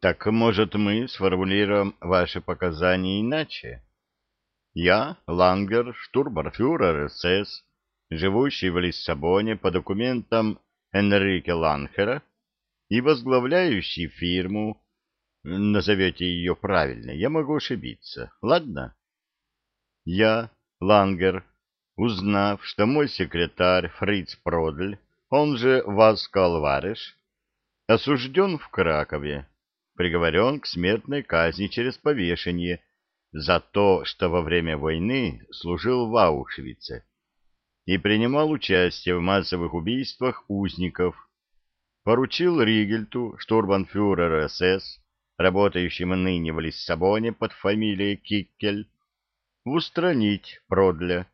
Так, может, мы сформулируем ваши показания иначе? Я, Лангер, штурбарфюрер СС, живущий в Лиссабоне по документам Энрике Ланхера и возглавляющий фирму, назовете ее правильно, я могу ошибиться, ладно? Я, Лангер, узнав, что мой секретарь Фриц Продль, он же Васкал Вареш, осужден в Кракове, приговорен к смертной казни через повешение за то, что во время войны служил в Аушвице и принимал участие в массовых убийствах узников, поручил Ригельту, штурбанфюрер СС, работающему ныне в Лиссабоне под фамилией Киккель, устранить Продля,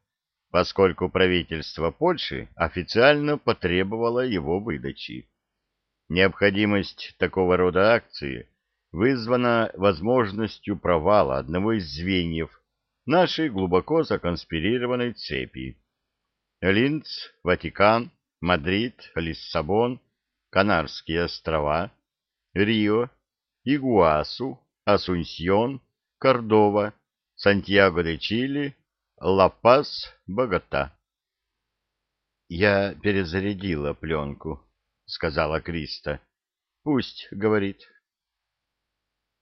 поскольку правительство Польши официально потребовало его выдачи. Необходимость такого рода акции вызвана возможностью провала одного из звеньев нашей глубоко законспирированной цепи. Линц, Ватикан, Мадрид, Лиссабон, Канарские острова, Рио, Игуасу, Асунсьон, Кордова, Сантьяго-де-Чили, Ла-Пас, Богота. «Я перезарядила пленку», — сказала Криста. «Пусть, — говорит».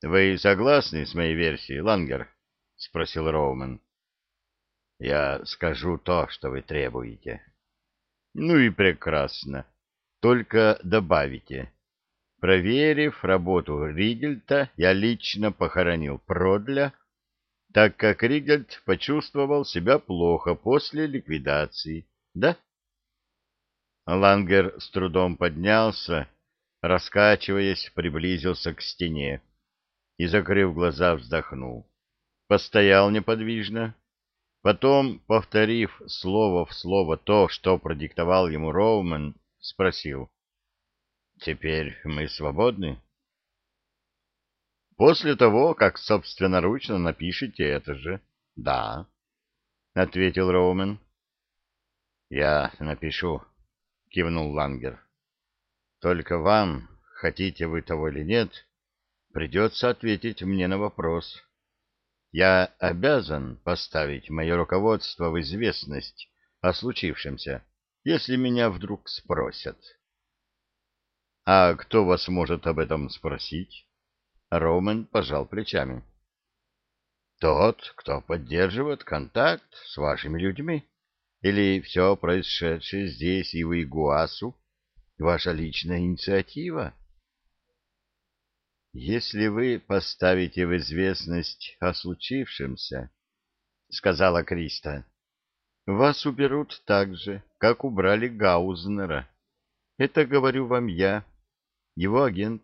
«Вы согласны с моей версией, Лангер?» — спросил Роумен. «Я скажу то, что вы требуете». «Ну и прекрасно. Только добавите. Проверив работу Ригельта, я лично похоронил Продля, так как Ригельт почувствовал себя плохо после ликвидации. Да?» Лангер с трудом поднялся, раскачиваясь, приблизился к стене и, закрыв глаза, вздохнул. Постоял неподвижно. Потом, повторив слово в слово то, что продиктовал ему Роумен, спросил. «Теперь мы свободны?» «После того, как собственноручно напишите это же?» «Да», — ответил Роумен. «Я напишу», — кивнул Лангер. «Только вам, хотите вы того или нет, придется ответить мне на вопрос. Я обязан поставить мое руководство в известность о случившемся, если меня вдруг спросят. — А кто вас может об этом спросить? Роман пожал плечами. — Тот, кто поддерживает контакт с вашими людьми. Или все происшедшее здесь и в Игуасу — ваша личная инициатива? — если вы поставите в известность о случившемся, — сказала Криста, — вас уберут так же, как убрали Гаузнера. Это говорю вам я, его агент.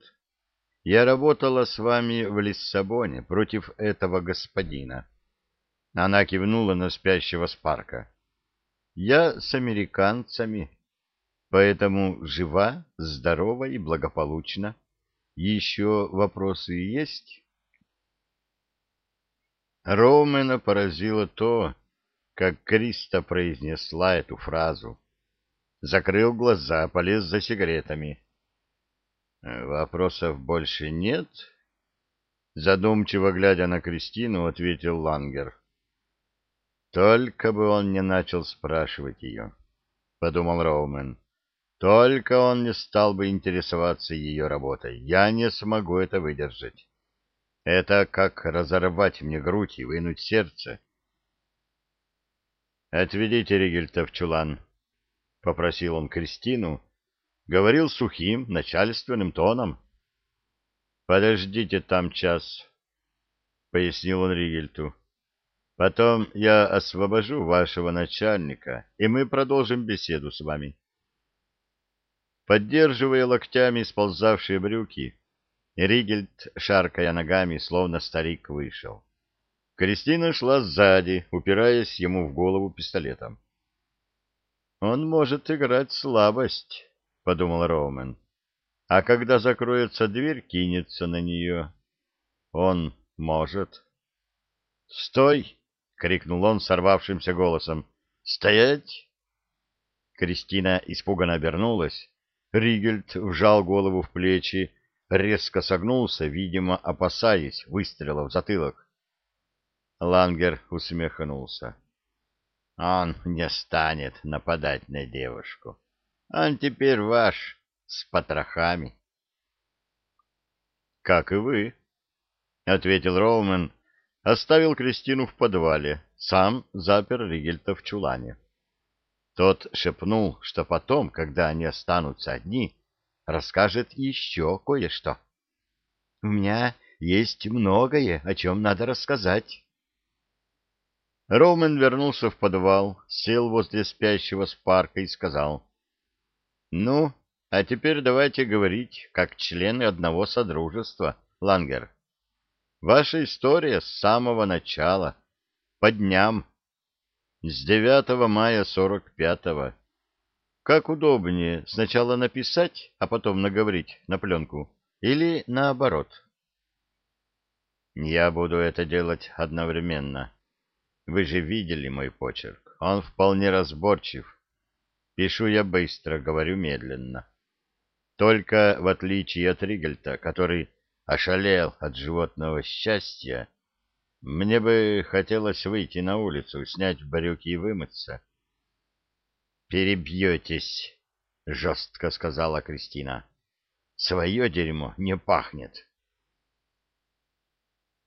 Я работала с вами в Лиссабоне против этого господина. Она кивнула на спящего Спарка. Я с американцами, поэтому жива, здорова и благополучна. Еще вопросы есть? Роумена поразило то, как Криста произнесла эту фразу. Закрыл глаза, полез за сигаретами. «Вопросов больше нет?» Задумчиво глядя на Кристину, ответил Лангер. «Только бы он не начал спрашивать ее», — подумал Роумен. Только он не стал бы интересоваться ее работой. Я не смогу это выдержать. Это как разорвать мне грудь и вынуть сердце. «Отведите Ригельта в чулан», — попросил он Кристину, говорил сухим, начальственным тоном. «Подождите там час», — пояснил он Ригельту. «Потом я освобожу вашего начальника, и мы продолжим беседу с вами». Поддерживая локтями сползавшие брюки, Ригельд, шаркая ногами, словно старик, вышел. Кристина шла сзади, упираясь ему в голову пистолетом. «Он может играть слабость», — подумал Роумен. «А когда закроется дверь, кинется на нее. Он может». «Стой!» — крикнул он сорвавшимся голосом. «Стоять!» Кристина испуганно обернулась Ригельд вжал голову в плечи, резко согнулся, видимо, опасаясь выстрела в затылок. Лангер усмехнулся. Он не станет нападать на девушку. Он теперь ваш, с потрохами. — Как и вы, — ответил Роумен, оставил Кристину в подвале, сам запер Ригельта в чулане. Тот шепнул, что потом, когда они останутся одни, расскажет еще кое-что. — У меня есть многое, о чем надо рассказать. Роумен вернулся в подвал, сел возле спящего Спарка и сказал. — Ну, а теперь давайте говорить, как члены одного содружества, Лангер. Ваша история с самого начала, по дням, с 9 мая 45-го. Как удобнее, сначала написать, а потом наговорить на пленку, или наоборот? Я буду это делать одновременно. Вы же видели мой почерк. Он вполне разборчив. Пишу я быстро, говорю медленно. Только в отличие от Ригельта, который ошалел от животного счастья, мне бы хотелось выйти на улицу, снять брюки и вымыться. «Перебьетесь», — жестко сказала Кристина. «Свое дерьмо не пахнет».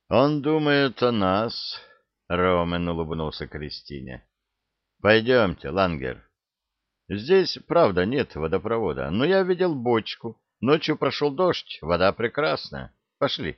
«Он думает о нас», Ромен улыбнулся Кристине. Пойдемте, Лангер. Здесь, правда, нет водопровода, но я видел бочку. Ночью прошел дождь, вода прекрасная. Пошли.